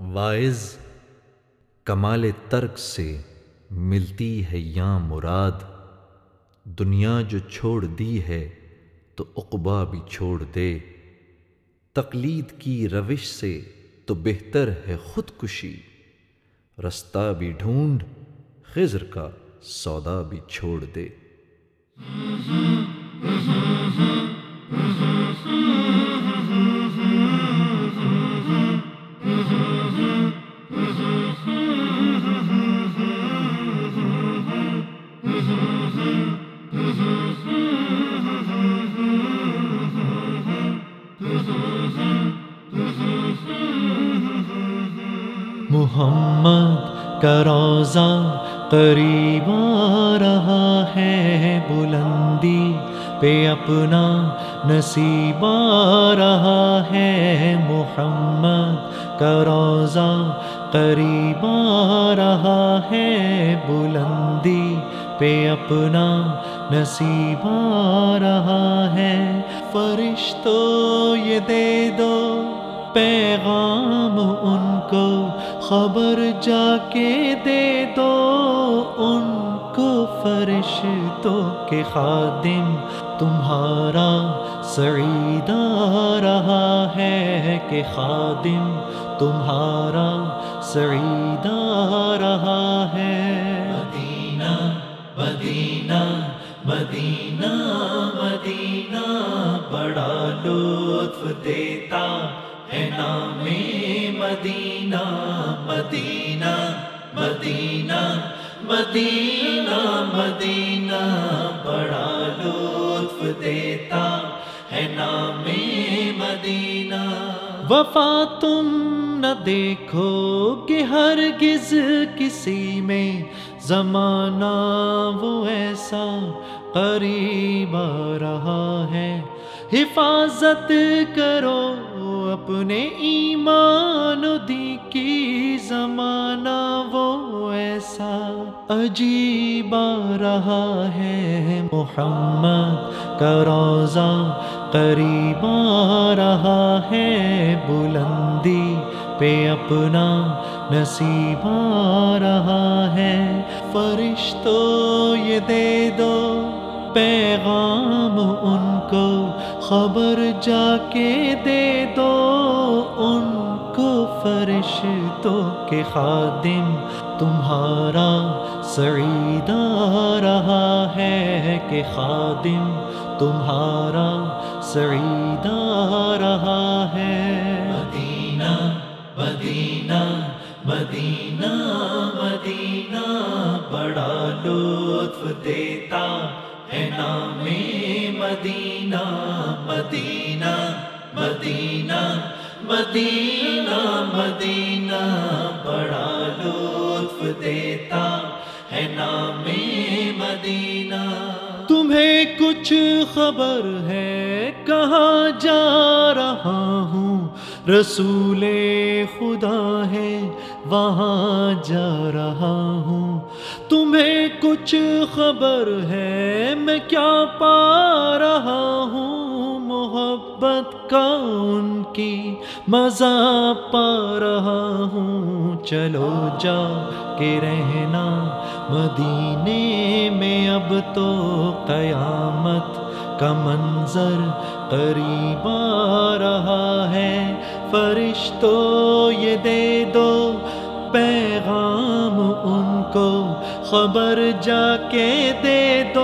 Wise کمال ترک سے ملتی ہے یا مراد، دنیا جو چھوڑ دی ہے تو اقبا بھی چھوڑ دے۔ تقلید کی روش سے تو بہتر ہے خودکشی۔ رستہ بھی ڈھونڈ، خضر کا سودا بھی چھوڑ دے۔ محمد کا روزہ قریب آ رہا ہے بلندی پہ اپنا نصیب آ رہا ہے محمد کا روزہ قریب آ رہا ہے بلندی پہ اپنا نصیب آ رہا ہے فرشتوں یہ دے دو پیغام ان کو، خبر جا کے دے دو ان کو فرشتوں کے خادم۔ تمہارا سعید آ رہا ہے کہ خادم، تمہارا سعید آ بڑا لطف دیتا ہے نام مدینہ مدینہ مدینہ مدینہ مدینہ۔ بڑا لطف دیتا ہے نام مدینہ۔ وفا تم نہ دیکھو کہ ہرگز کسی میں زمانہ وہ ایسا قریب آ رہا ہے۔ حفاظت کرو اپنے ایمان دی کی زمانہ وہ ایسا عجیب رہا ہے۔ محمد کا روزہ قریب آ رہا ہے۔ بلندی پہ اپنا نصیب آ رہا ہے۔ فرشتوں یہ دے دو پیغام ان کو۔ خبر جا کے دے دو، ان کو فرشتوں کے خادم تمہارا سعید آ رہا ہے کہ خادم تمہارا سعید آ رہا ہے۔ مدینہ مدینہ مدینہ مدینہ، بڑا لطف دیتا۔ ہے نام مدینہ مدینہ مدینہ مدینہ مدینہ، بڑا لطف دیتا ہے نام مدینہ۔ تمہیں کچھ خبر ہے، کہاں جا رہا ہوں؟ رسول خدا ہے، وہاں جا رہا ہوں۔ تمہیں کچھ خبر ہے؟ میں کیا پا رہا ہوں؟ محبت کا ان کی مزہ پا رہا ہوں۔ چلو جا کے رہنا مدینے میں، اب تو قیامت کا منظر قریب آ رہا ہے۔ فرشتوں یہ دے دو پیغام۔ خبر جا کے دے دو،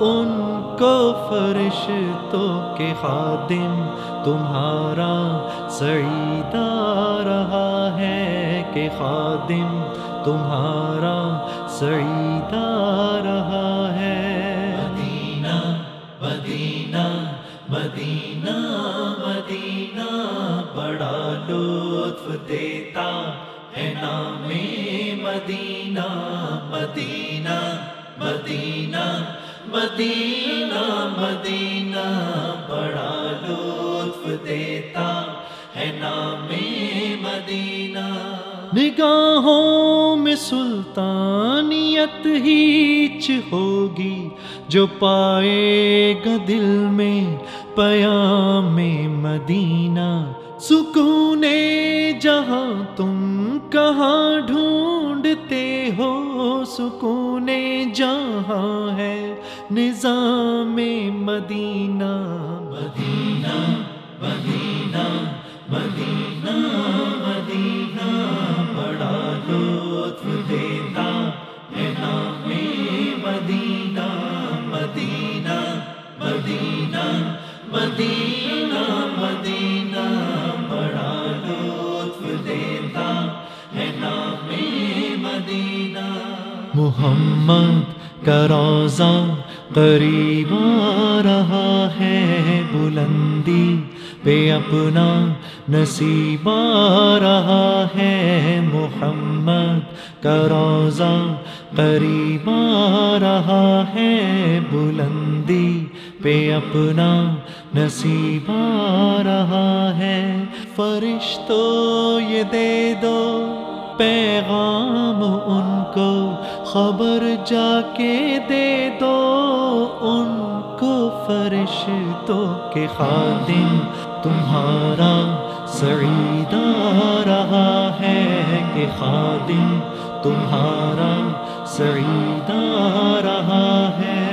ان کو فرشتوں کے خادم تمہارا سعید آ رہا ہے کہ خادم تمہارا سعید مدینہ مدینہ مدینہ مدینہ مدینہ، بڑا لطف دیتا ہے نام مدینہ۔ نگاہوں میں سلطانیت ہیچ ہوگی، جو پائے گا دل میں پیام مدینہ۔ سکون جہاں تم کہاں ڈھونڈتے ہو سکون جہاں ہے، نظام مدینہ مدینہ مدینہ مدینہ مدینہ، بڑا لطف دیتا ہے نام مدینہ مدینہ مدینہ مدینہ مدینہ محمد کا روزہ قریب آ رہا ہے بلندی پہ اپنا نصیب آ رہا ہے محمد کا روزہ قریب آ رہا ہے بلندی پہ اپنا نصیب آ رہا ہے فرشتوں یہ دے دو پیغام ان کو، خبر جا کے دے دو ان کو فرشتوں کے خادم۔ تمہارا سعید آ رہا ہے کہ خادم۔ تمہارا سعید آ رہا ہے۔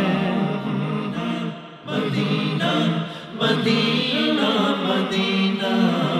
مدینہ مدینہ۔